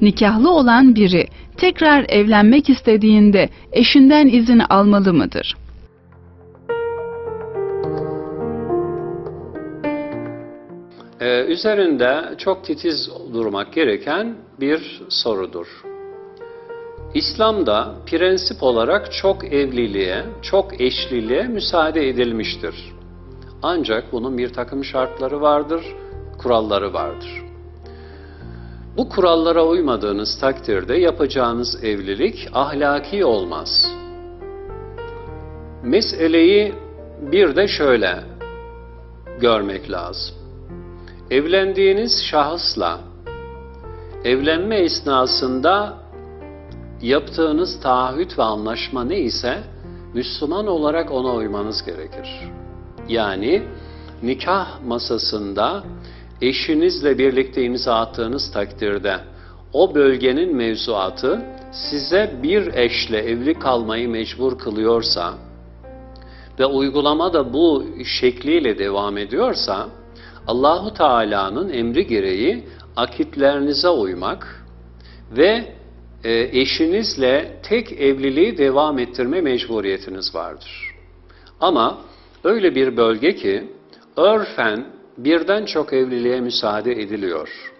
Nikahlı olan biri tekrar evlenmek istediğinde eşinden izin almalı mıdır? Ee, üzerinde çok titiz durmak gereken bir sorudur. İslam'da prensip olarak çok evliliğe, çok eşliliğe müsaade edilmiştir. Ancak bunun bir takım şartları vardır, kuralları vardır. Bu kurallara uymadığınız takdirde yapacağınız evlilik ahlaki olmaz. Meseleyi bir de şöyle görmek lazım. Evlendiğiniz şahısla evlenme esnasında yaptığınız taahhüt ve anlaşma ne ise Müslüman olarak ona uymanız gerekir. Yani nikah masasında eşinizle birlikte imza attığınız takdirde o bölgenin mevzuatı size bir eşle evli kalmayı mecbur kılıyorsa ve uygulama da bu şekliyle devam ediyorsa Allahu Teala'nın emri gereği akitlerinize uymak ve e, eşinizle tek evliliği devam ettirme mecburiyetiniz vardır. Ama öyle bir bölge ki örfen birden çok evliliğe müsaade ediliyor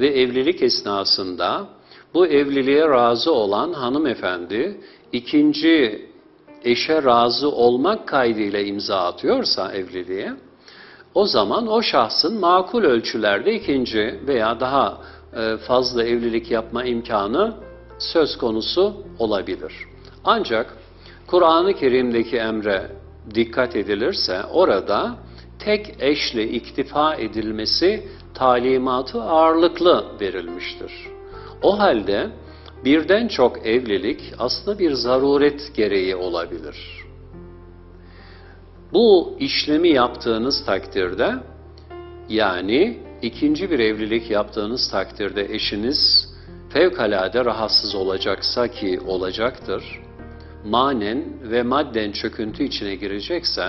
ve evlilik esnasında bu evliliğe razı olan hanımefendi ikinci eşe razı olmak kaydıyla imza atıyorsa evliliğe o zaman o şahsın makul ölçülerde ikinci veya daha e, fazla evlilik yapma imkanı söz konusu olabilir. Ancak Kur'an-ı Kerim'deki emre dikkat edilirse orada tek eşle iktifa edilmesi talimatı ağırlıklı verilmiştir. O halde birden çok evlilik aslında bir zaruret gereği olabilir. Bu işlemi yaptığınız takdirde yani ikinci bir evlilik yaptığınız takdirde eşiniz fevkalade rahatsız olacaksa ki olacaktır, manen ve madden çöküntü içine girecekse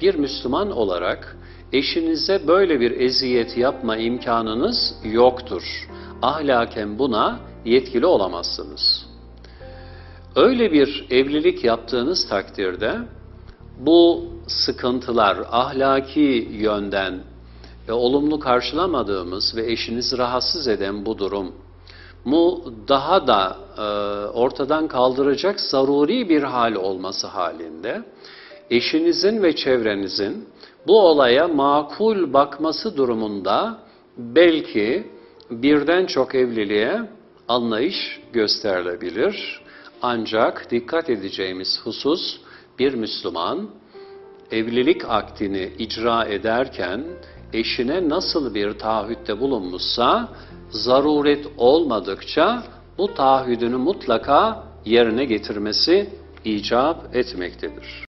bir Müslüman olarak eşinize böyle bir eziyet yapma imkanınız yoktur. Ahlaken buna yetkili olamazsınız. Öyle bir evlilik yaptığınız takdirde bu sıkıntılar ahlaki yönden ve olumlu karşılamadığımız ve eşinizi rahatsız eden bu durum mu daha da e, ortadan kaldıracak zaruri bir hal olması halinde eşinizin ve çevrenizin bu olaya makul bakması durumunda belki birden çok evliliğe anlayış gösterilebilir. Ancak dikkat edeceğimiz husus bir Müslüman evlilik aktini icra ederken eşine nasıl bir taahhütte bulunmuşsa zaruret olmadıkça bu taahhüdünü mutlaka yerine getirmesi icap etmektedir.